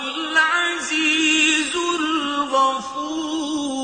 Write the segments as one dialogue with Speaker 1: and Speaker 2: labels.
Speaker 1: العزيز الغفور.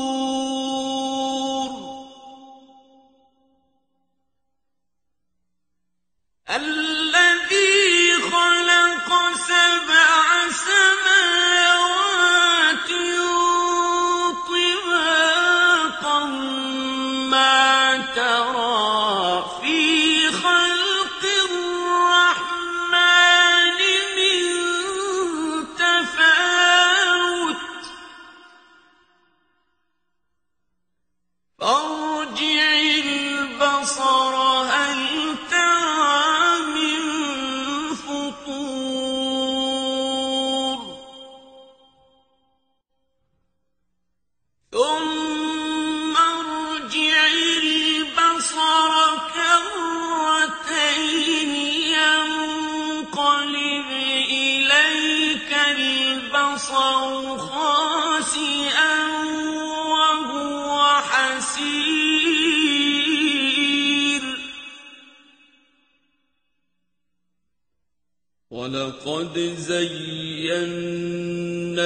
Speaker 1: قد زينا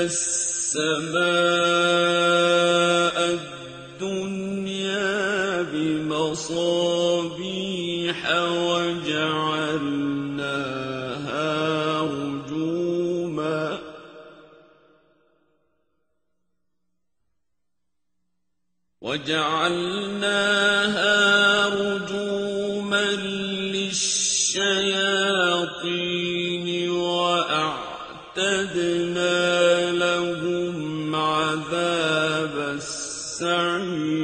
Speaker 1: السماء الدنيا بمصابيح وجعلناها رجوما. وجعلناها عذاب السعير.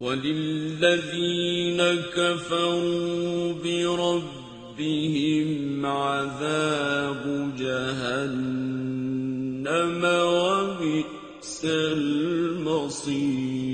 Speaker 1: وللذين كفروا بربهم عذاب جهنم وبئس المصير.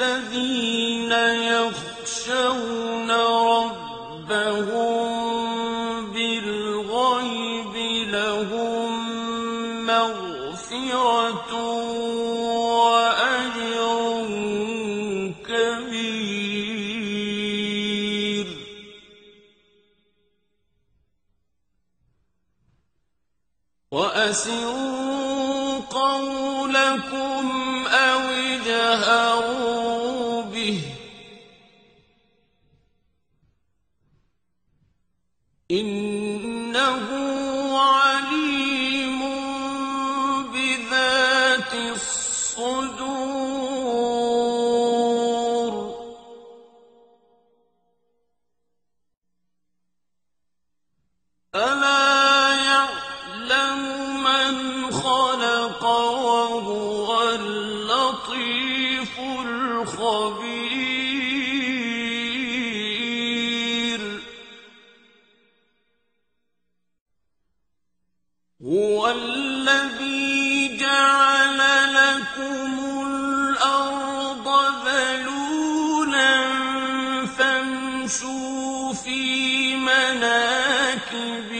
Speaker 1: الذين يخشون ربهم بالغيب لهم مغفرة وأجر كبير. وأسروا قولكم وهو اللطيف الخبير. هو الذي جعل لكم الأرض ذلولا فامشوا في مناكبها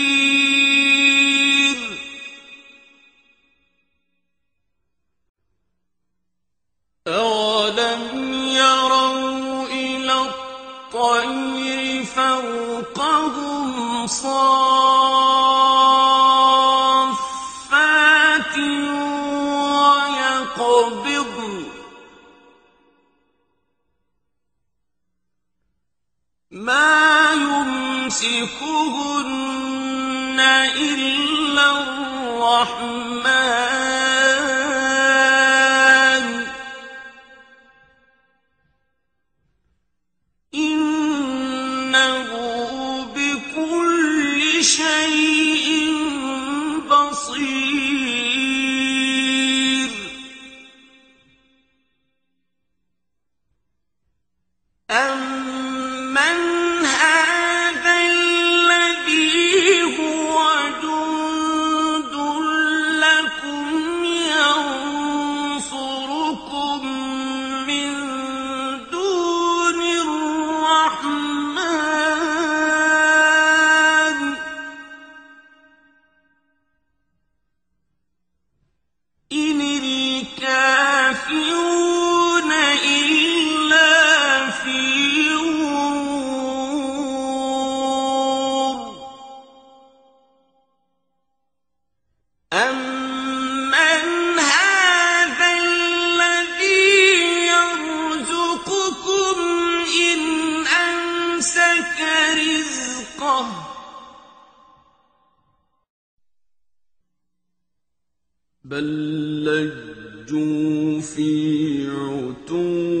Speaker 1: ما يمسكهن إلا الرحمن. بَل لَّجُّوا فِي عُتُوٍّ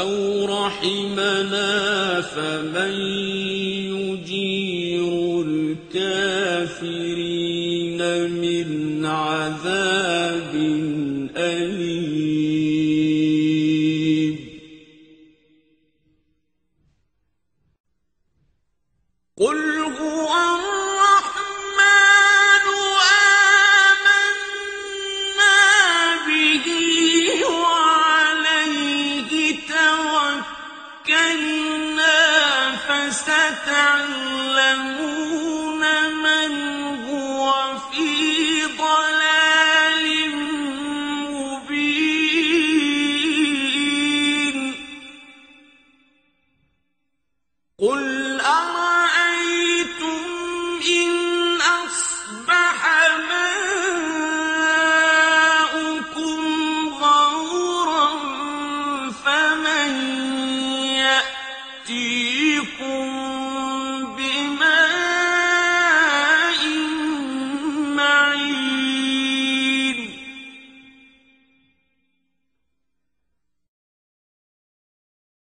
Speaker 1: أو رحمنا فمن يجير الكافرين من عذاب